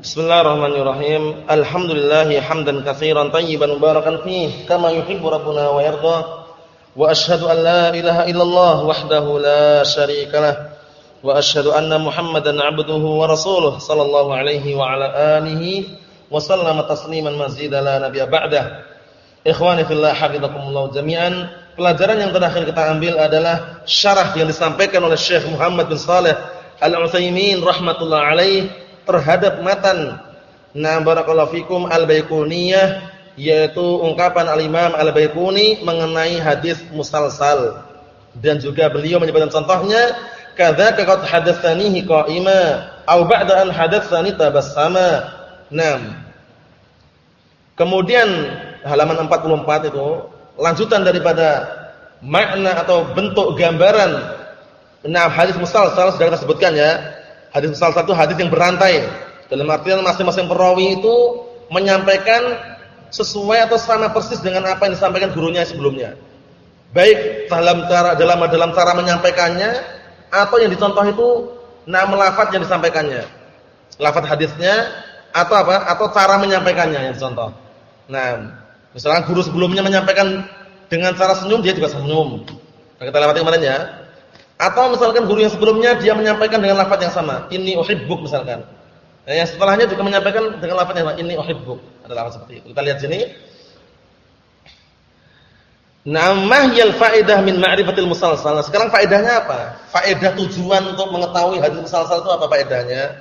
Bismillahirrahmanirrahim. Alhamdulillah hamdan katsiran tayyiban mubarakan fih kama yuhibbu rabbuna wa yarda. Wa asyhadu an la ilaha illallah wahdahu la syarikalah wa asyhadu anna Muhammadan 'abduhu wa rasuluh sallallahu alaihi wa ala alihi wa sallama tasliman mazida la nabiyya ba'dah. Ikhwani fillah hafizakumullah jami'an. Pelajaran yang terakhir kita ambil adalah syarah yang disampaikan oleh Syekh Muhammad bin Saleh Al-Utsaimin rahimatullah alaihi terhadap matan na barakallahu fikum al-Baiquniyah yaitu ungkapan al-Imam al-Baiquni mengenai hadis musalsal dan juga beliau menyebutkan contohnya kadzaka qad hadatsanihi qa'ima au ba'da an hadatsani tabassama. Naam. Kemudian halaman 44 itu lanjutan daripada makna atau bentuk gambaran nah hadis musalsal sudah kita sebutkan ya Hadis salah satu hadis yang berantai. Dalam artian masing-masing perawi itu menyampaikan sesuai atau sama persis dengan apa yang disampaikan gurunya sebelumnya. Baik dalam cara dalam dalam cara menyampaikannya atau yang dicontoh itu nama lafaz yang disampaikannya. Lafaz hadisnya atau apa? Atau cara menyampaikannya yang dicontoh. Nah, misalnya guru sebelumnya menyampaikan dengan cara senyum dia juga senyum. Nah, kita lewati kemarin ya. Atau misalkan guru yang sebelumnya dia menyampaikan dengan lafaz yang sama, ini uhibbuk misalkan. Nah, yang setelahnya juga menyampaikan dengan lafaz yang sama, ini uhibbuk. Ada lafaz seperti itu. Kita lihat sini. Namah yal faedah min ma'rifatil musalsal. Nah, sekarang faedahnya apa? Faedah tujuan untuk mengetahui hadis musalsal itu apa faedahnya?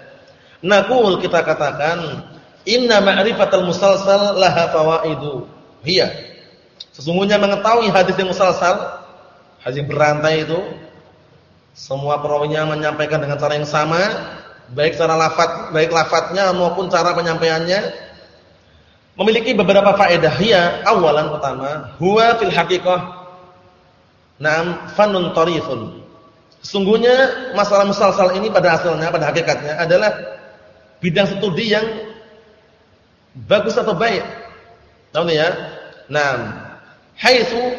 Naqul kita katakan, inna ma'rifatal musalsal laha fawaidu. Iya. Sesungguhnya mengetahui hadis yang musalsal, hadis berantai itu semua perawinya menyampaikan dengan cara yang sama, baik cara lafaz, baik lafadznya maupun cara penyampaiannya memiliki beberapa faedah. Ya, awalan pertama, huwa fil haqiqah na'am fanun tarifun. Sesungguhnya masalah musalsal ini pada asalnya, pada hakikatnya adalah bidang studi yang bagus atau baik. Tahu ya? Nah, haitsu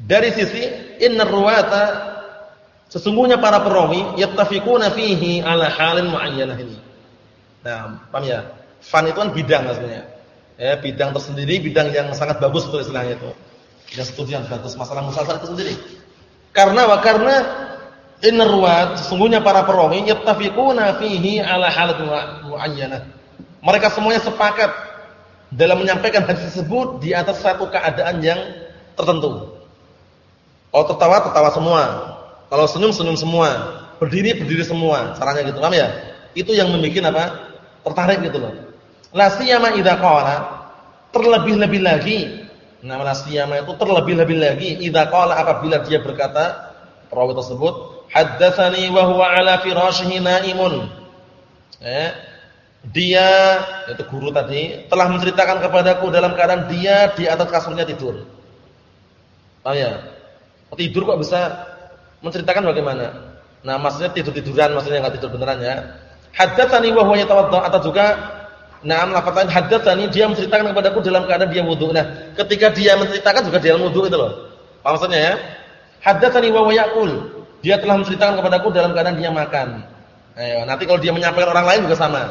dari sisi innar ruwata Sesungguhnya para perawi yattafiquna fihi ala halin muayyanah ini. Nah, paham ya? Fan itu kan bidang maksudnya. Ya, bidang tersendiri, bidang yang sangat bagus untuk istilahnya itu. Yang studi yang bagus masalah musalsal itu sendiri. Karena wa karena innar ruwat sesungguhnya para perawi yattafiquna fihi ala halin muayyanah. Mereka semuanya sepakat dalam menyampaikan hadis tersebut di atas satu keadaan yang tertentu. Oh tertawa tertawa semua, kalau senyum senyum semua, berdiri berdiri semua, caranya gitu, paham ya? Itu yang membuat apa? Tertarik gitu loh. La siyama idza qala terlebih-lebih lagi. Nama la siyama itu terlebih-lebih lagi idza qala apabila dia berkata perawi tersebut, haddatsani wa huwa ala firashihi naimun. Eh, dia itu guru tadi telah menceritakan kepadaku dalam keadaan dia di atas kasurnya tidur. Oh ya. Tidur kok bisa menceritakan bagaimana. Nah, maksudnya tidur-tiduran, maksudnya enggak tidur beneran ya. Haddatsani wa huwa yatawadda atau juga Naam lafaz lain haddatsani dia menceritakan kepadaku dalam keadaan dia wudu. Nah, ketika dia menceritakan juga dia wudu itu loh. Apa maksudnya ya? Haddatsani wa yaqul. Dia telah menceritakan kepadaku dalam keadaan dia makan. Ayo, nanti kalau dia menyampaikan orang lain juga sama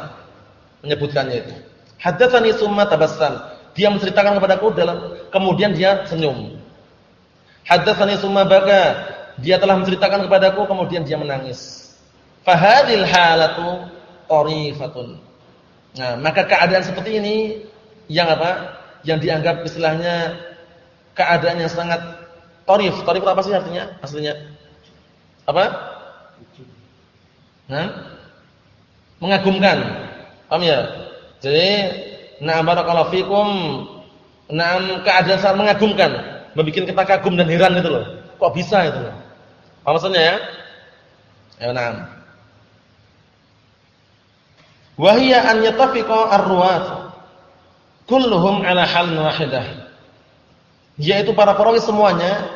menyebutkannya itu. Haddatsani summa tabassam. Dia menceritakan kepadaku dalam kemudian dia senyum. Haddatsani summa baka. Dia telah menceritakan kepadaku kemudian dia menangis. Fahadil halatu qarifatun. Nah, maka keadaan seperti ini yang apa? Yang dianggap istilahnya keadaan yang sangat tarif. Tarif apa sih artinya? Aslinya apa? Nah, mengagumkan. Paham ya? Jadi, na'am barakallahu fikum, na'am keadaan sangat mengagumkan, membuat kita kagum dan heran itu loh. Kok bisa itu loh? Apa maksudnya ya? Ya, nah. Wahia an yatafiqa ar-ruwat kulluhum ala hal wahidah. Yaitu para perawi semuanya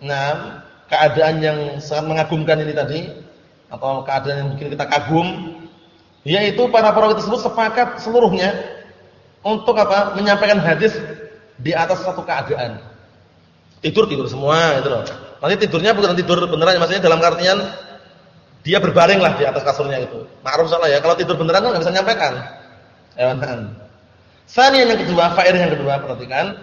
nah, keadaan yang sangat mengagumkan ini tadi atau keadaan yang bikin kita kagum yaitu para perawi tersebut sepakat seluruhnya untuk apa? menyampaikan hadis di atas satu keadaan. Tidur tidur semua itu loh. Nanti tidurnya bukan tidur beneran maksudnya dalam artian Dia berbaring lah di atas kasurnya itu. Ma'ruf salah ya. Kalau tidur beneran kan nggak bisa nyampaikan. Ya Sanian yang kedua, faedah yang kedua perhatikan,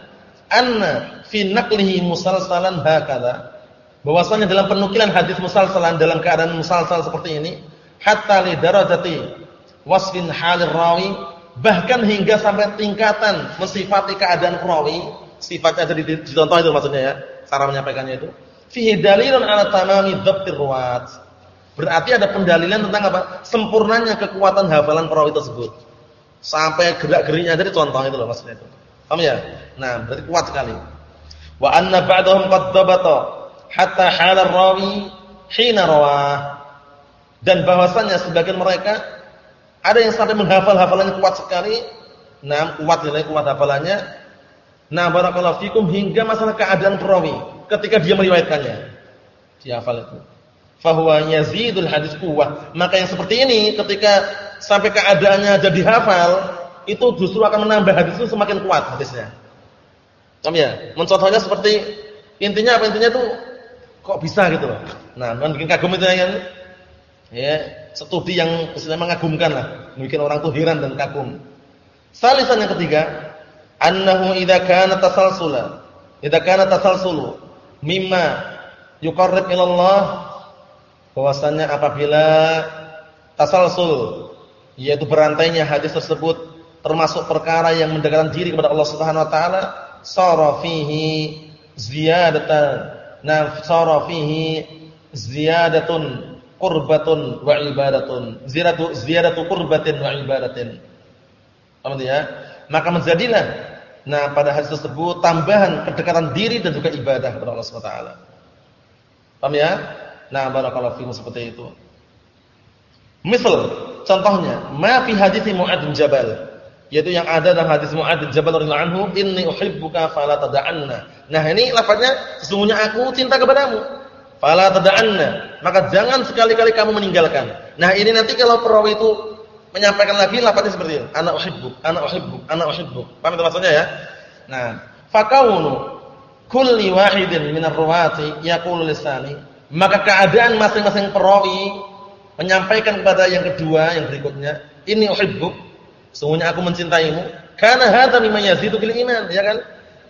anna fi naqlihi musalsalan hakala. Bahwasanya dalam penukilan hadis musalsalan dalam keadaan musalsal seperti ini, hatta li darajati wasfin halir rawi, bahkan hingga sampai tingkatan mensifati keadaan rawi, sifatnya jadi dicontoh itu maksudnya ya, cara menyampaikannya itu. Fihi dalilun ala tamami dhabtir ruwat. Berarti ada pendalilan tentang apa? Sempurnanya kekuatan hafalan perawi tersebut. Sampai gerak-geriknya jadi contoh itu loh maksudnya itu. Paham ya? Nah, berarti kuat sekali. Wa anna ba'dahum qad dhabata hatta hal rawi hina rawah. Dan bahwasanya sebagian mereka ada yang sampai menghafal hafalannya kuat sekali. Nah, kuat nilai kuat hafalannya. Nah, barakallahu fikum hingga masalah keadaan perawi ketika dia meriwayatkannya. Dia hafal itu. Fahuwa yazidul hadis kuat. Maka yang seperti ini ketika sampai keadaannya jadi hafal, itu justru akan menambah hadis itu semakin kuat hadisnya. Paham ya? Mencontohnya seperti intinya apa intinya itu kok bisa gitu loh. Nah, kan bikin kagum itu kan. Ya, studi yang istilahnya mengagumkan lah, bikin orang tuh heran dan kagum. Salisan yang ketiga, annahu idza kana tasalsula, idza kana tasalsulu mimma yuqarrib ila Allah bahwasanya apabila tasalsul yaitu berantainya hadis tersebut termasuk perkara yang mendekatkan diri kepada Allah Subhanahu wa taala sara fihi ziyadatan na sara fihi ziyadatun qurbatun wa ibadatun ziyadatu ziyadatu qurbatin wa ibadatin paham ya maka menjadilah nah pada hadis tersebut tambahan kedekatan diri dan juga ibadah kepada Allah Subhanahu wa taala paham ya nah barakallahu fiikum seperti itu misal Contohnya, ma fi hadits Mu'adz bin Jabal, yaitu yang ada dalam hadis Mu'adz bin Jabal radhiyallahu anhu, inni uhibbuka fala tada'anna. Nah, ini lafaznya sesungguhnya aku cinta kepadamu. Fala tada'anna. Maka jangan sekali-kali kamu meninggalkan. Nah, ini nanti kalau perawi itu menyampaikan lagi lafaznya seperti ini, ana uhibbuk, ana uhibbuk, ana uhibbuk. Paham itu maksudnya ya? Nah, fakaunu kulli wahidin minar ruwati yaqulu lisani. Maka keadaan masing-masing perawi menyampaikan kepada yang kedua yang berikutnya, ini uhibbuk, sungguhnya aku mencintaimu, karena hadza mimma yazidu bil iman, ya kan?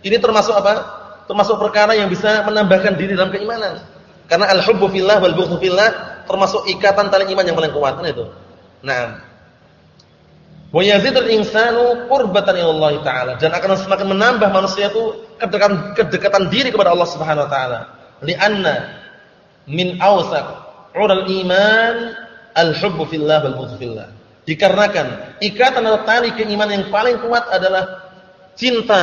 Ini termasuk apa? Termasuk perkara yang bisa menambahkan diri dalam keimanan. Karena al-hubbu fillah wal bughdhu fillah termasuk ikatan tali iman yang paling kuat kan itu. Nah, wa yazidul insanu qurbatan Allah taala dan akan semakin menambah manusia itu kedekatan kedekatan diri kepada Allah Subhanahu wa taala. Li'anna min awsaq ural iman al-hubbu fillah wal bughd fillah. Dikarenakan ikatan atau tali keimanan yang paling kuat adalah cinta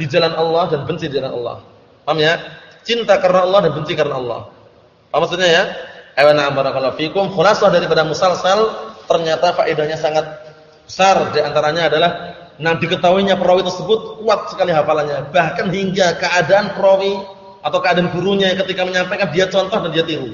di jalan Allah dan benci di jalan Allah. Paham ya? Cinta karena Allah dan benci karena Allah. Apa maksudnya ya? Awana barakallahu fikum. Khulasah daripada musalsal ternyata faedahnya sangat besar di antaranya adalah nah diketahuinya perawi tersebut kuat sekali hafalannya bahkan hingga keadaan perawi atau keadaan gurunya ketika menyampaikan dia contoh dan dia tiru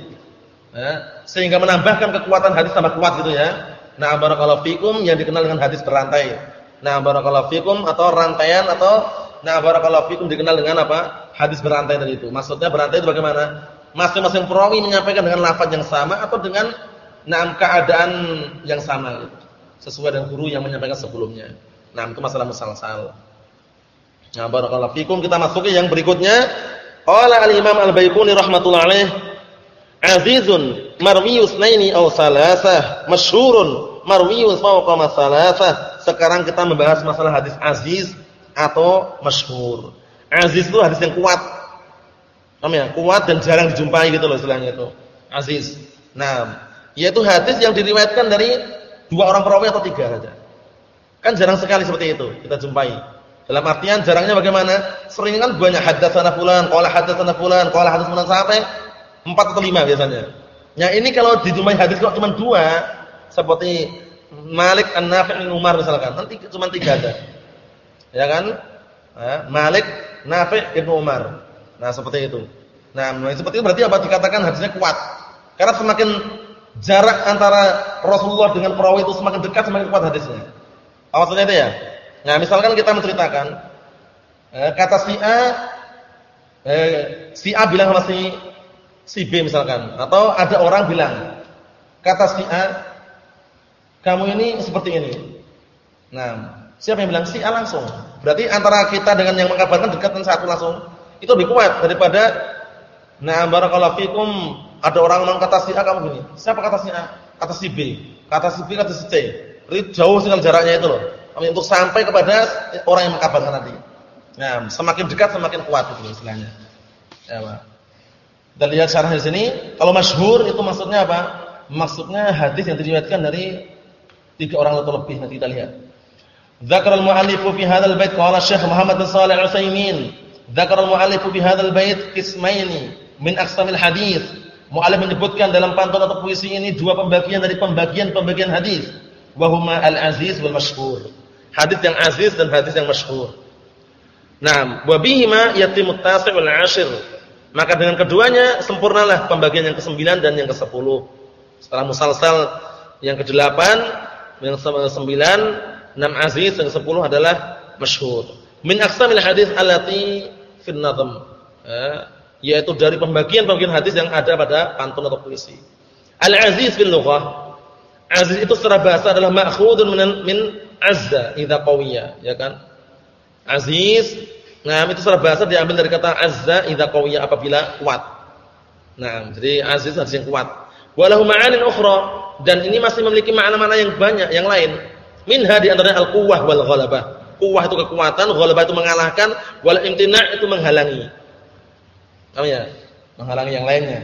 ya, sehingga menambahkan kekuatan hadis tambah kuat gitu ya. Nah, barakallahu fikum yang dikenal dengan hadis berantai. Nah, barakallahu fikum atau rantaian atau nah barakallahu fikum dikenal dengan apa? Hadis berantai tadi itu. Maksudnya berantai itu bagaimana? Masing-masing perawi menyampaikan dengan lafaz yang sama atau dengan nah keadaan yang sama gitu. Sesuai dengan guru yang menyampaikan sebelumnya. Nah, itu masalah musalsal. Nah, barakallahu fikum kita masuki yang berikutnya. Qala al-Imam Al-Baiquni rahimatullah alaih azizun marwiyus naini aw salasah masyhurun marwiyus fawqa masalasah sekarang kita membahas masalah hadis aziz atau masyhur aziz itu hadis yang kuat paham ya kuat dan jarang dijumpai gitu loh istilahnya itu aziz nah yaitu hadis yang diriwayatkan dari dua orang perawi atau tiga saja kan jarang sekali seperti itu kita jumpai dalam artian jarangnya bagaimana sering kan banyak haddatsana fulan qala haddatsana fulan qala haddatsana sampai Empat atau lima biasanya. Ya ini kalau dijumpai hadis kok cuma dua, seperti Malik An-Nafi' bin Umar misalkan, nanti cuma tiga ada. Ya kan? Malik, Nafi' bin Umar. Nah, seperti itu. Nah, seperti itu berarti apa dikatakan hadisnya kuat. Karena semakin jarak antara Rasulullah dengan perawi itu semakin dekat semakin kuat hadisnya. Apa maksudnya itu ya? Nah, misalkan kita menceritakan eh, kata si A eh, si A bilang sama si si B misalkan atau ada orang bilang kata si A, kamu ini seperti ini. Nah, siapa yang bilang si A langsung? Berarti antara kita dengan yang mengabarkan dekat dan satu langsung. Itu lebih kuat daripada Nah, barakallahu fikum ada orang ngomong kata si A kamu gini. Siapa kata si A? Kata si B. Kata si B kata si C. Berarti jauh sekali jaraknya itu loh. Untuk sampai kepada orang yang mengabarkan tadi. Nah, semakin dekat semakin kuat itu istilahnya. Ya, Pak. Dan lihat syarah di sini, kalau masyhur itu maksudnya apa? Maksudnya hadis yang diriwayatkan dari tiga orang atau lebih nanti kita lihat. Dzakara al-mu'allif fi hadzal bait qala Syekh Muhammad bin Shalih Al-Utsaimin, dzakara al-mu'allif fi hadzal bait qismaini min aqsamil hadis. Mu'allif menyebutkan dalam pantun atau puisi ini dua pembagian dari pembagian-pembagian hadis. Wa huma al-aziz wal masyhur. Hadis yang aziz dan hadis yang masyhur. Nah, wa bihima yatimut tasi' wal 'ashir. Maka dengan keduanya sempurnalah pembagian yang ke-9 dan yang ke-10. Setelah musalsal yang ke-8, yang ke-9 enam aziz yang sepuluh adalah masyhur. Min aqsamil hadis allati fil nazm. Eh, yaitu dari pembagian-pembagian hadis yang ada pada pantun atau puisi. Al-aziz fil lughah. Aziz itu secara bahasa adalah ma'khudun min min azza idza qawiyya, ya kan? Aziz, nah itu secara bahasa diambil dari kata azza idza qawiyya apabila kuat. Nah, jadi aziz hadis yang kuat. Walahu ma'anin ukhra dan ini masih memiliki makna-makna yang banyak yang lain. Minha di antaranya al-quwwah wal ghalabah. Quwwah itu kekuatan, ghalabah itu mengalahkan, wal imtina' itu menghalangi. Paham ya? Menghalangi yang lainnya.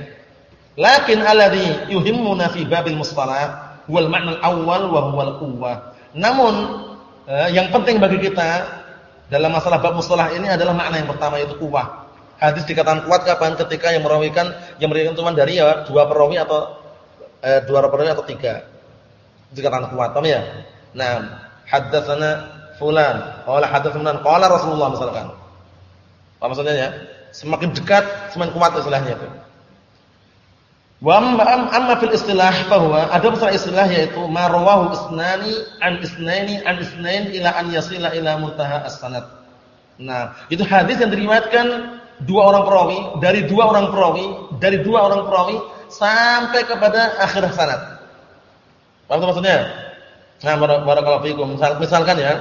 Lakin alladhi yuhimmuna fi babil mustalah wal ma'na al-awwal wa huwa. Namun eh, yang penting bagi kita dalam masalah bab mustalah ini adalah makna yang pertama yaitu kuwah. Hadis dikatakan kuat kapan? Ketika yang merawikan yang meriwayatkan cuma dari ya, dua perawi atau eh, dua perawi atau tiga. Dikatakan kuat, paham ya? Nah, haddatsana fulan, qala haddatsana qala Rasulullah misalkan. Apa maksudnya ya? Semakin dekat semakin kuat istilahnya itu. Wa amma fil istilah bahwa ada besar istilah yaitu marwahu isnani an isnaini an isnain ila an yasila ila muntaha as-sanad. Nah, itu hadis yang diriwayatkan dua orang perawi, dari dua orang perawi, dari dua orang perawi sampai kepada akhir sanad. Apa maksudnya? Nah, barakallahu fikum. Misal, misalkan ya.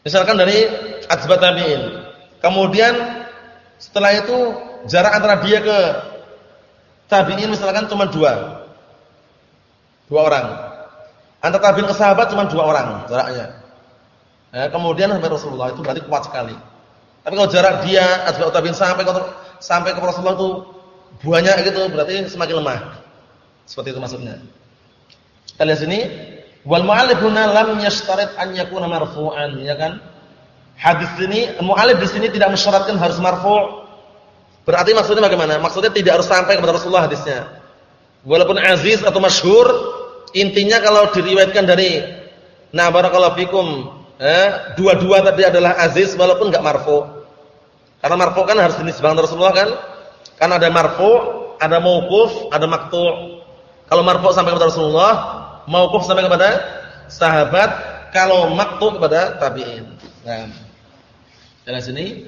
Misalkan dari atsbat tabi'in. Kemudian setelah itu jarak antara dia ke tabi'in misalkan cuma dua. Dua orang. Antara tabi'in ke sahabat cuma dua orang jaraknya. Ya, kemudian sampai Rasulullah itu berarti kuat sekali. Tapi kalau jarak dia atsbat tabi'in sampai ke sampai ke Rasulullah itu banyak gitu berarti semakin lemah. Seperti itu maksudnya. Kita lihat sini, wal mu'allif huna lam yashtarit an yakuna marfu'an, ya kan? Hadis ini mu'allif di sini tidak mensyaratkan harus marfu'. Berarti maksudnya bagaimana? Maksudnya tidak harus sampai kepada Rasulullah hadisnya. Walaupun aziz atau masyhur, intinya kalau diriwayatkan dari nah barakallahu fikum, eh, dua-dua tadi adalah aziz walaupun enggak marfu'. Karena marfu' kan harus dinisbahkan Rasulullah kan? Karena ada marfu', ada mauquf, ada maqtu'. Kalau marfu' sampai kepada Rasulullah, mauquf sampai kepada sahabat, kalau maqtu kepada tabi'in. Nah. Jelas ini?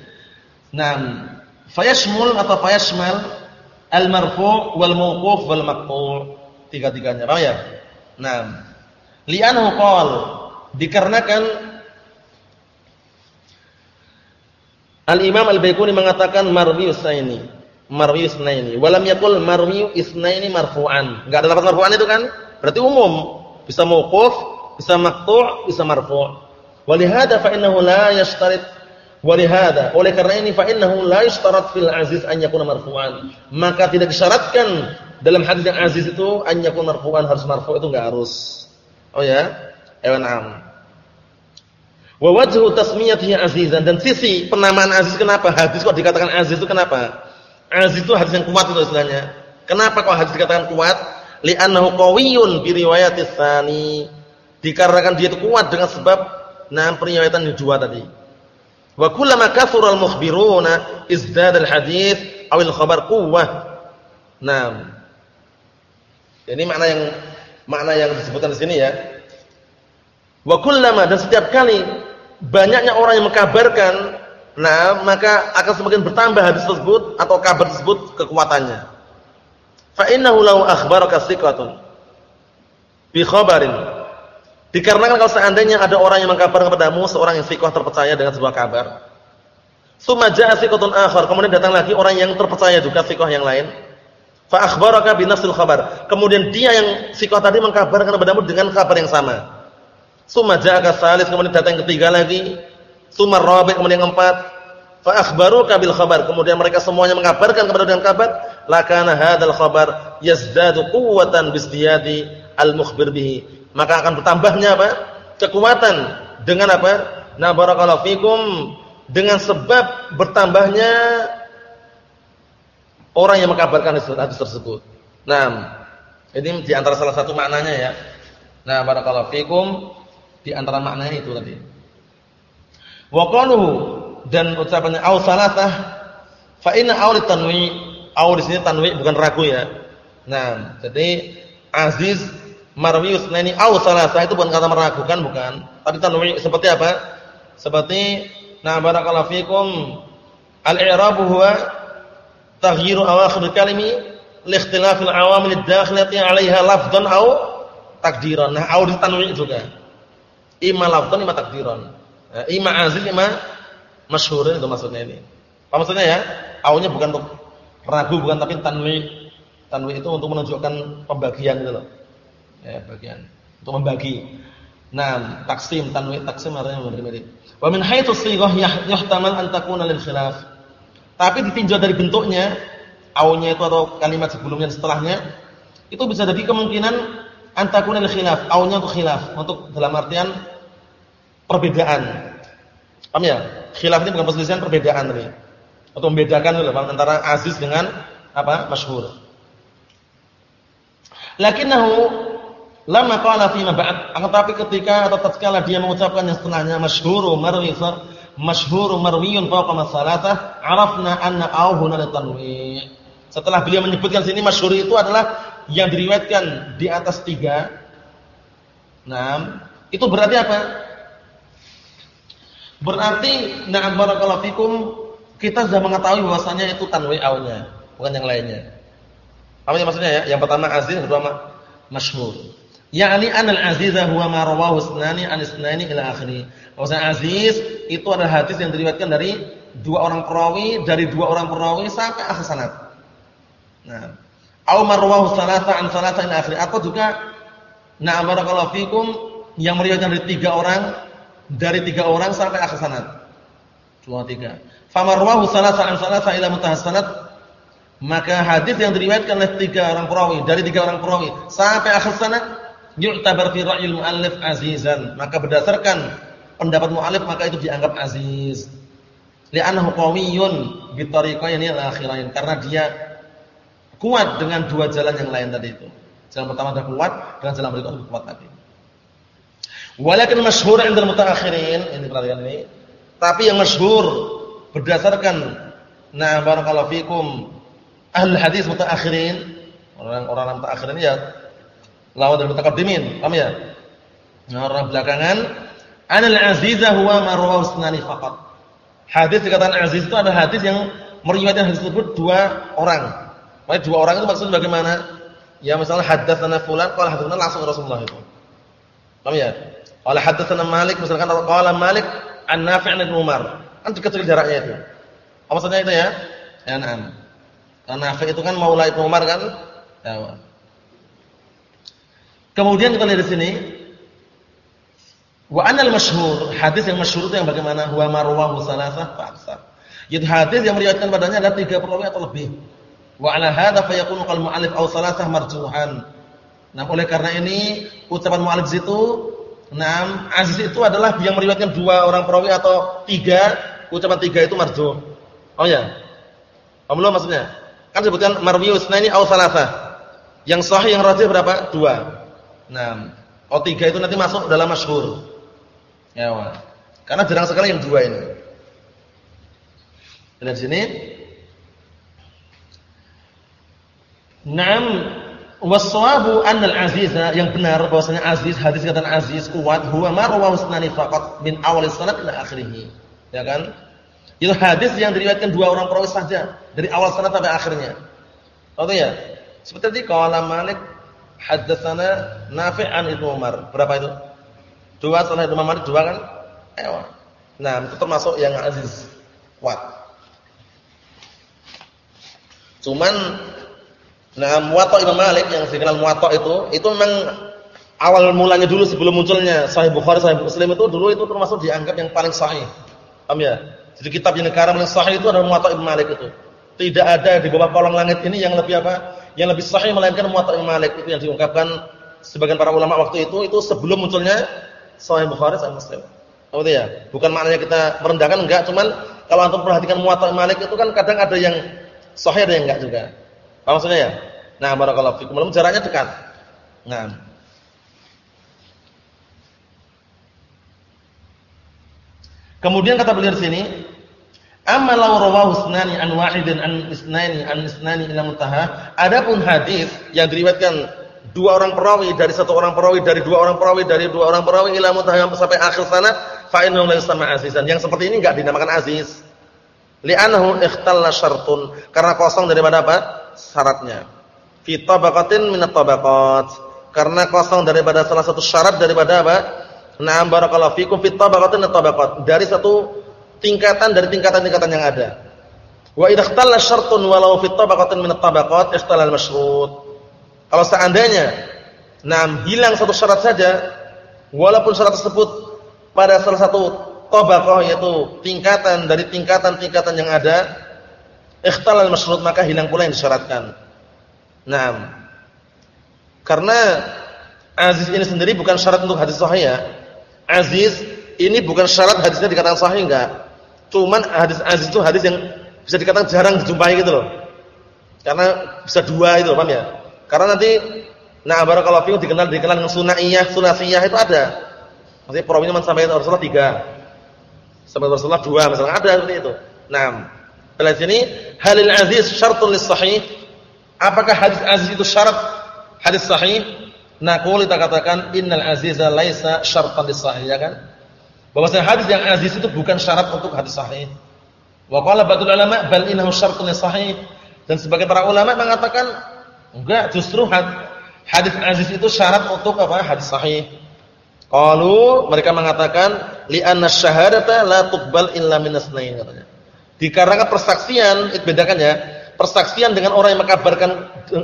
Nah, fayashmul atau fayashmal al-marfu' wal mauquf wal maqtu' tiga-tiganya. Paham ya? Nah, li'annahu qol dikarenakan Al-Imam Al-Baiquni mengatakan marwiyus ini, marwiyus ini. Walam yakul marwiyus ini marfu'an. Enggak ada lafaz marfu'an itu kan? Berarti umum, bisa mauquf, bisa maqtu', bisa marfu'. Walihada fa innahu la yashtarit walihada oleh karena ini fa innahu la fil aziz an yakuna marfu'an. Maka tidak disyaratkan dalam hadis yang aziz itu an yakuna marfu'an harus marfu' itu enggak harus. Oh ya? Ayo na'am. Wa wajhu tasmiyatihi azizan dan sisi penamaan aziz kenapa hadis kok dikatakan aziz itu kenapa? Aziz itu hadis yang kuat itu istilahnya. Kenapa kok hadis dikatakan kuat? li'annahu qawiyyun bi riwayatis tsani. Dikarenakan dia itu kuat dengan sebab nah periwayatan yang dua tadi. Wa kullama kathura al-mukhbiruna izdada al-hadits aw al-khabar quwwah. Nah. Ini makna yang makna yang disebutkan di sini ya. Wa kullama dan setiap kali banyaknya orang yang mengkabarkan, nah maka akan semakin bertambah hadis tersebut atau kabar tersebut kekuatannya. Fa innahu law akhbaraka thiqatun bi khabarin. Dikarenakan kalau seandainya ada orang yang mengkabarkan kepadamu seorang yang thiqah terpercaya dengan sebuah kabar. Tsumma ja'a thiqatun akhar, kemudian datang lagi orang yang terpercaya juga thiqah yang lain. Fa akhbaraka bi nafsil khabar. Kemudian dia yang thiqah tadi mengkabarkan kepadamu dengan kabar yang sama. Tsumma ja'a salis, kemudian datang yang ketiga lagi. Tsumma rabi' kemudian yang keempat. Fa akhbaruka bil khabar. Kemudian mereka semuanya mengabarkan kepada dengan kabar, lakana hadzal khabar yazdadu quwwatan bizdiyadi al-mukhbir bihi. Maka akan bertambahnya apa? Kekuatan dengan apa? Nah barakallahu fikum dengan sebab bertambahnya orang yang mengkabarkan hadis tersebut. Nah, ini di antara salah satu maknanya ya. Nah, barakallahu fikum di antara maknanya itu tadi. Wa dan ucapannya au salatah fa inna aul tanwi au di sini tanwi bukan ragu ya. Nah, jadi aziz marwi usnaini aw salasa itu bukan kata meragukan bukan, tapi tanwi seperti apa? Seperti na barakallahu fikum al-i'rab huwa taghyiru awakhir kalimi li ikhtilafil awamil ad-dakhilati 'alaiha lafdhan aw takdiran. Nah, aw tanwi juga. Ima lafdhan ima takdiran. Ya, ima aziz ima masyhur itu maksudnya ini. Apa maksudnya ya? Awnya bukan untuk ragu bukan tapi tanwi. Tanwi itu untuk menunjukkan pembagian gitu loh ya bagian untuk membagi. Nah, taksim tanwi taksim artinya memberi. Wa min haitsu sighah yahtamal an takuna lil khilaf. Tapi ditinjau dari bentuknya, aunya itu atau kalimat sebelumnya dan setelahnya, itu bisa jadi kemungkinan antakuna lil khilaf, aunya untuk khilaf, untuk dalam artian perbedaan. Paham ya? Khilaf ini bukan perselisihan perbedaan tadi. Untuk membedakan gitu antara aziz dengan apa? masyhur. Lakinnahu Lama qala fi ba'd, tetapi ketika atau tatkala dia mengucapkan yang setelahnya masyhuru marwi masyhuru marwiyun fawqa masalatah, arafna anna auhuna litanwi. Setelah beliau menyebutkan sini masyhur itu adalah yang diriwayatkan di atas tiga. Nah, itu berarti apa? Berarti na'am barakallahu fikum kita sudah mengetahui bahwasanya itu tanwi aunya, bukan yang lainnya. Apa maksudnya ya? Yang pertama azin, kedua masyhur. Yani anal azizah huwa ma rawahu isnani an ila akhiri. Maksudnya aziz itu adalah hadis yang diriwayatkan dari dua orang perawi dari dua orang perawi sampai akhir sanad. Nah, au marwahu salasa an salasa ila akhiri. Atau juga na'am barakallahu fikum yang meriwayatkan dari tiga orang dari tiga orang sampai akhir sanad. Dua tiga. Famarwahu salasa an salasa ila muntahas sanad maka hadis yang diriwayatkan oleh tiga orang perawi dari tiga orang perawi sampai akhir sanad yu'tabar fi ra'yil mu'allif azizan. Maka berdasarkan pendapat mu'allif maka itu dianggap aziz. Li'annahu qawiyyun bi tariqaini al-akhirain. Karena dia kuat dengan dua jalan yang lain tadi itu. Jalan pertama adalah kuat, dengan jalan berikutnya lebih kuat tadi. Walakin masyhur 'inda al-mutaakhirin, ini perhatikan ini. Tapi yang masyhur berdasarkan nah barakallahu fikum ahli hadis mutaakhirin, orang-orang mutaakhirin ya lawan dari mutaqaddimin. Paham ya? Nah, orang belakangan anal azizah huwa ma rawahu sunani faqat. Hadis dikatakan aziz itu adalah hadis yang meriwayatkan hadis tersebut dua orang. Maksudnya dua orang itu maksudnya bagaimana? Ya misalnya haddatsana fulan qala hadatsana langsung Rasulullah itu. Paham ya? Qala haddatsana Malik misalkan qala Malik an Nafi' an Umar. Kan kecil jaraknya itu. Apa maksudnya itu ya? Ya. Karena Nafi' itu kan maula Ibnu Umar kan? Ya. Kemudian kita lihat di sini wa anal masyhur, hadis yang masyhur itu yang bagaimana? Huwa marwahu salasah fa aksar. Yaitu hadis yang meriwayatkan padanya ada tiga perawi atau lebih. Wa ala hadza fa yakunu qal mu'allif aw salasah marjuhan. Nah, oleh karena ini ucapan mu'allif itu Naam, aziz itu adalah yang meriwayatkan dua orang perawi atau tiga, ucapan tiga itu marjuh. Oh ya. Belum maksudnya? Kan sebutkan marwiyus, nah ini aw salasah. Yang sahih yang rajih berapa? Dua. Nah, oh tiga itu nanti masuk dalam masyhur. Ya, wah. Karena jarang sekali yang dua ini. Lihat sini. Naam waswabu annal aziza yang benar bahwasanya aziz hadis kata aziz kuat huwa ma rawahu sunani faqat min awal sanad ila akhirih. Ya kan? Itu hadis yang diriwayatkan dua orang perawi saja dari awal sanad sampai akhirnya. Tahu ya? Seperti qala Malik haddatsana Nafi' an Ibnu Umar. Berapa itu? Dua setelah Ibnu Malik dua kan? Ewa. Nah, itu termasuk yang aziz. Kuat. Cuman nah Muwatta Imam Malik yang dikenal Muwatta itu, itu memang awal mulanya dulu sebelum munculnya Sahih Bukhari, Sahih Muslim itu dulu itu termasuk dianggap yang paling sahih. Paham ya? Jadi kitab yang negara paling sahih itu adalah Muwatta Imam Malik itu. Tidak ada di bawah kolong langit ini yang lebih apa? Yang lebih sahih melainkan Muwatta Imam Malik itu yang diungkapkan sebagian para ulama waktu itu itu sebelum munculnya Sahih Bukhari, Sahih Muslim. Oh ya? Bukan maknanya kita merendahkan enggak, cuman kalau antum perhatikan Muwatta Imam Malik itu kan kadang ada yang sahih ada yang enggak juga. Apa maksudnya ya? Nah, barakallahu fikum. Walaupun jaraknya dekat. Nah. Kemudian kata beliau di sini, Amma law rawahu isnani an wahidin an isnani an isnani ila muntaha. Adapun hadis yang diriwayatkan dua orang perawi dari satu orang perawi dari dua orang perawi dari dua orang perawi ila muntaha sampai akhir sana fa innahu la azizan. Yang seperti ini enggak dinamakan aziz. Li'annahu ikhtalla syartun karena kosong daripada apa? syaratnya. Fi tabaqatin min at-tabaqat. Karena kosong daripada salah satu syarat daripada apa? Na'am barakallahu fikum fi tabaqatin. Dari satu tingkatan dari tingkatan-tingkatan yang ada. Wa idza syartun walau fi tabaqatin min. Kalau seandainya nah hilang satu syarat saja walaupun syarat tersebut pada salah satu tabaqah yaitu tingkatan dari tingkatan-tingkatan yang ada ikhtalla al-masyrut maka hilang pula yang disyaratkan. Nah, karena aziz ini sendiri bukan syarat untuk hadis sahih ya. Aziz ini bukan syarat hadisnya dikatakan sahih enggak. Cuman hadis aziz itu hadis yang bisa dikatakan jarang dijumpai gitu loh. Karena bisa dua itu, paham ya? Karena nanti nah barakallahu fiikum dikenal dikenal dengan sunaiyah, sunasiyah itu ada. Maksudnya perawinya sampai Rasulullah tiga. Sampai Rasulullah dua misalnya ada seperti itu. Nah, pada sini halil aziz syartun lis. Apakah hadis aziz itu syarat hadis sahih? Naqul kita katakan innal aziza laisa syartan lis ya kan? Bahwasanya hadis yang aziz itu bukan syarat untuk hadis sahih. Wa qala ba'dul ulama bal innahu syartun sahih. Dan sebagian para ulama mengatakan enggak, justru hadis aziz itu syarat untuk apa? Hadis sahih. Qalu mereka mengatakan li'anna syahadata la tuqbal illa min asnain katanya. Dikarenakan persaksian, itu bedakan ya. Persaksian dengan orang yang mengkabarkan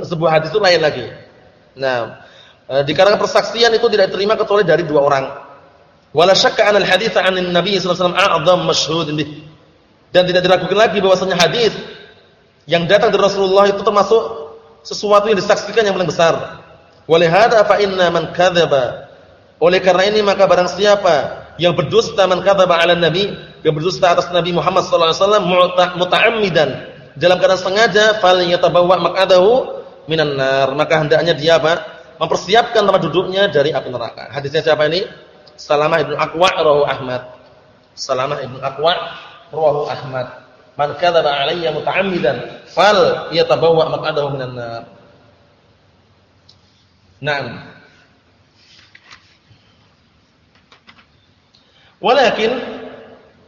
sebuah hadis itu lain lagi. Nah, e, dikarenakan persaksian itu tidak diterima kecuali dari dua orang. Wala syakka anal hadits 'anil Nabi sallallahu alaihi wasallam a'dham bih. Dan tidak diragukan lagi bahwasanya hadis yang datang dari Rasulullah itu termasuk sesuatu yang disaksikan yang paling besar. Walihada fa inna man kadzaba. Oleh karena ini maka barang siapa yang berdusta man kadzaba 'ala nabi, yang berdusta atas Nabi Muhammad sallallahu alaihi wasallam muta'ammidan dalam keadaan sengaja fal yatabawwa maq'adahu minan nar, maka hendaknya dia apa? mempersiapkan tempat duduknya dari api neraka. Hadisnya siapa ini? Salamah ibn Aqwa rawahu Ahmad. Salamah ibn Aqwa rawahu Ahmad. Man kadzaba alayya muta'ammidan fal yatabawwa maq'adahu minan nar. Naam. Walakin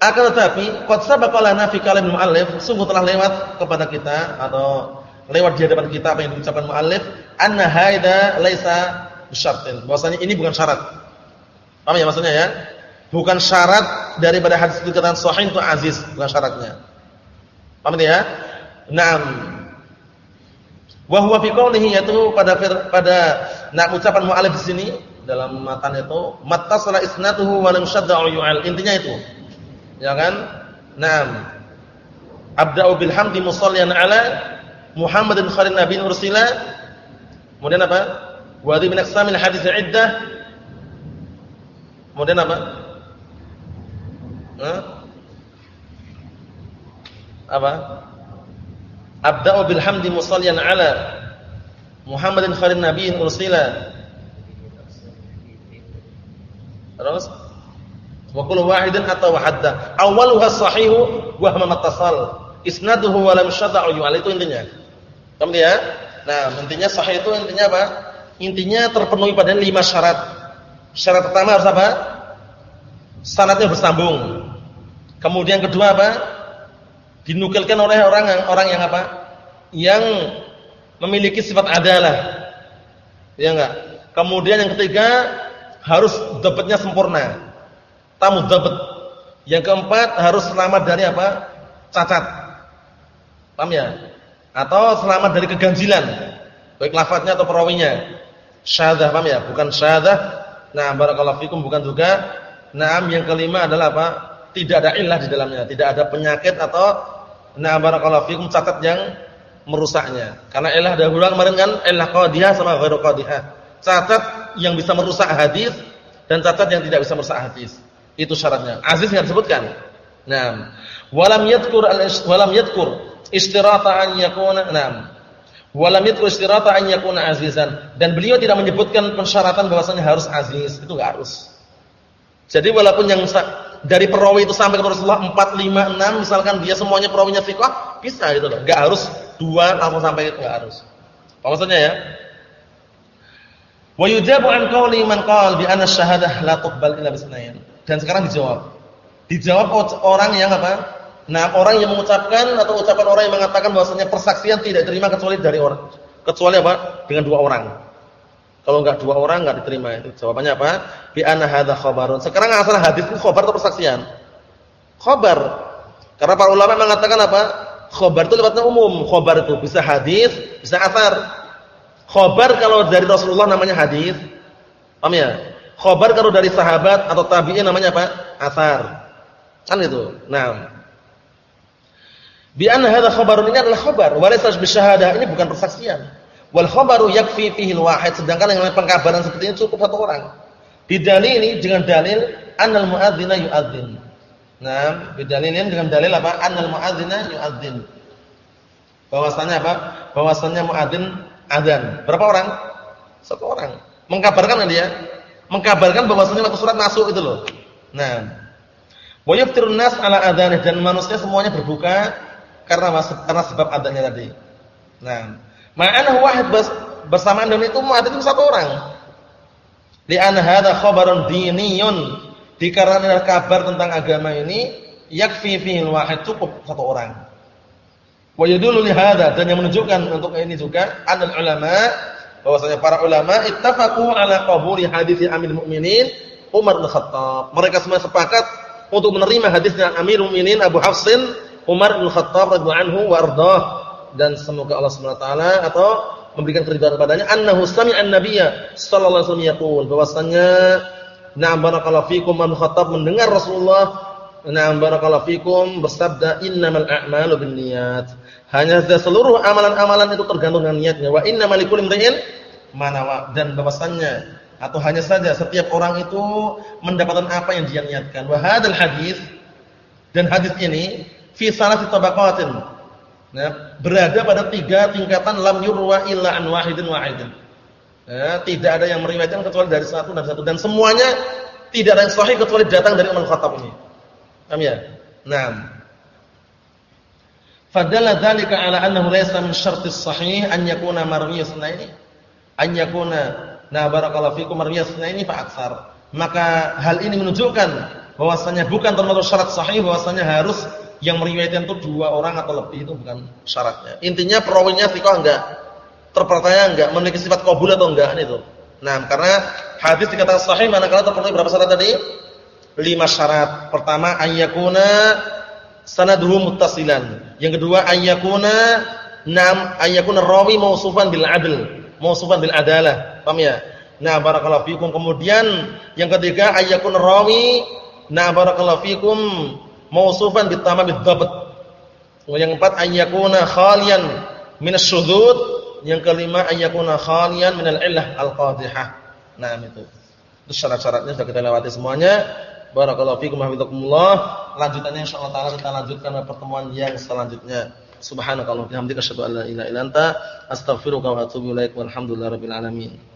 akan tetapi qad sabaqa lana fi kalam muallif sungguh telah lewat kepada kita atau lewat di hadapan kita apa yang diucapkan muallif anna haida laisa bisyartin. Bahwasanya ini bukan syarat. Paham ya maksudnya ya? Bukan syarat daripada hadis itu dikatakan sahih itu aziz, bukan syaratnya. Paham ya? Naam. Wa huwa fi qoulihi yaitu pada pada nak ucapan muallif di sini dalam matan itu mattasala isnatuhu wa lam shadda yu'al. Intinya itu. Ya kan? Naam. Abda'u bil hamdi musallian ala Muhammadin khairin nabiyyin ursila. Kemudian apa? Wa hadhi min aqsamil hadits iddah Kemudian apa? Hah? Apa? Abda'u bil hamdi musallian ala Muhammadin khairin nabiyyin ursila. Terus wa kullu wahidin atau hadda. Awwaluha sahihu wa huwa mattasal. Isnaduhu wa lam syada'u itu intinya. Paham ya? Nah, intinya sahih itu intinya apa? Intinya terpenuhi pada lima syarat. Syarat pertama harus apa? Sanatnya bersambung. Kemudian kedua apa? Dinukilkan oleh orang yang orang yang apa? Yang memiliki sifat adalah. Ya enggak? Kemudian yang ketiga harus dapatnya sempurna. Tamu dapat. Yang keempat harus selamat dari apa? Cacat. Paham ya? Atau selamat dari keganjilan. Baik lafadznya atau perawinya. Syahadah, paham ya? Bukan syahadah. Nah, barakallahu fikum bukan juga. Nah, yang kelima adalah apa? Tidak ada ilah di dalamnya, tidak ada penyakit atau nah barakallahu fikum cacat yang merusaknya. Karena ilah dahulu kemarin kan ilah qadhiyah sama ghairu qadhiyah. Cacat yang bisa merusak hadis dan cacat yang tidak bisa merusak hadis. Itu syaratnya. Aziz enggak disebutkan. Nah, walam yadhkur walam yadhkur istirata an yakuna nam. Walam yadhkur istirata an yakuna azizan dan beliau tidak menyebutkan persyaratan bahwasanya harus aziz. Itu enggak harus. Jadi walaupun yang dari perawi itu sampai ke Rasulullah 4, 5, 6 misalkan dia semuanya perawinya thiqah, bisa gitu loh. Enggak harus dua langsung sampai itu enggak harus. Apa maksudnya ya? Wa yujabu an qawli man qala bi anna syahadah la tuqbal illa bisnayn. Dan sekarang dijawab. Dijawab orang yang apa? Nah, orang yang mengucapkan atau ucapan orang yang mengatakan bahwasanya persaksian tidak diterima kecuali dari orang. Kecuali apa? Dengan dua orang. Kalau enggak dua orang enggak diterima. Itu jawabannya apa? Bi anna hadza khabarun. Sekarang asal hadis itu khabar atau persaksian? Khabar. Karena para ulama mengatakan apa? Khabar itu lewatnya umum. Khabar itu bisa hadis, bisa asar. Khobar kalau dari Rasulullah namanya hadis. Paham ya? Khobar kalau dari sahabat atau tabi'in namanya apa? Asar. Kan itu. Nah. Bi anna hadza khabarun ini adalah khabar, wa laysa bisyahadah. Ini bukan persaksian. Wal khabaru yakfi fihi al-wahid. Sedangkan yang pengkabaran seperti ini cukup satu orang. Didalili dengan dalil annal muadzina yu'adzin. Nah, bidalilin dengan dalil apa? Annal muadzina yu'adzin. Bahwasanya apa? Bahwasanya muadzin adzan. Berapa orang? Satu orang. Mengkabarkan kan dia? Mengkabarkan bahwasanya waktu surat masuk itu loh. Nah, wa yaftirun nas ala adzanih dan manusia semuanya berbuka karena karena sebab adzannya tadi. Nah, ma'anahu wahid bersamaan dengan itu muadzin itu satu orang. Li'anna hadza khabarun diniyun. Dikarenakan kabar tentang agama ini yakfi fihi wahid cukup satu orang. Wa yadullu li dan yang menunjukkan untuk ini juga anal ulama bahwasanya para ulama ittafaqu ala qabuli hadits Amirul Mukminin Umar bin Khattab. Mereka semua sepakat untuk menerima hadisnya Amirul Mukminin Abu Hafsin Umar bin Khattab radhiyallahu anhu wa ardhah. Dan semoga Allah Subhanahu wa taala atau memberikan keridhaan padanya annahu sami'an nabiyya sallallahu alaihi wasallam yaqul. Bahwasanya na'am barakallahu fikum man Khattab mendengar Rasulullah. Na'am barakallahu fikum bersabda innamal a'malu binniyat. Hanya seluruh amalan-amalan itu tergantung dengan niatnya. Wa inna malikul imri'in manawa dan bahwasannya atau hanya saja setiap orang itu mendapatkan apa yang dia niatkan. Wa hadzal hadis dan hadis ini fi salasi tabaqatin. Nah, berada pada tiga tingkatan lam yurwa illa an wahidin wahidin. Nah, tidak ada yang meriwayatkan kecuali dari satu dan satu dan semuanya tidak ada yang sahih kecuali datang dari Umar Khattab ini. Paham ya? Nah, Fadalla dzalika ala annahu laysa min syartis sahih an yakuna marwiyas sunaini an yakuna na barakallahu fikum marwiyas sunaini fa aktsar. Maka hal ini menunjukkan bahwasanya bukan termasuk syarat sahih bahwasanya harus yang meriwayatkan itu dua orang atau lebih itu bukan syaratnya. Intinya perawinya thiqah enggak? Terpercaya enggak? Memiliki sifat qabul atau enggak itu. Nah, karena hadis dikatakan sahih manakala terpenuhi berapa syarat tadi? Lima syarat. Pertama ayyakuna sanaduhu muttasilan. Yang kedua ayyakuna nam ayyakuna rawi mausufan bil adl, mausufan bil adalah. Paham ya? Nah, barakallahu fikum. Kemudian yang ketiga ayyakuna rawi nah barakallahu fikum mausufan bit tamam bid dhabt. Yang keempat ayyakuna khalian minasyudzud. Yang kelima ayyakuna khalian minal illah al-qadhihah. Nah, itu. Itu syarat-syaratnya sudah kita lewati semuanya. Barakallahu fiikum hafizakumullah. Lanjutannya insyaallah taala kita lanjutkan pada pertemuan yang selanjutnya. Subhanakallahumma bihamdika asyhadu an la ilaha illa anta astaghfiruka wa atubu ilaik. Walhamdulillahirabbil alamin.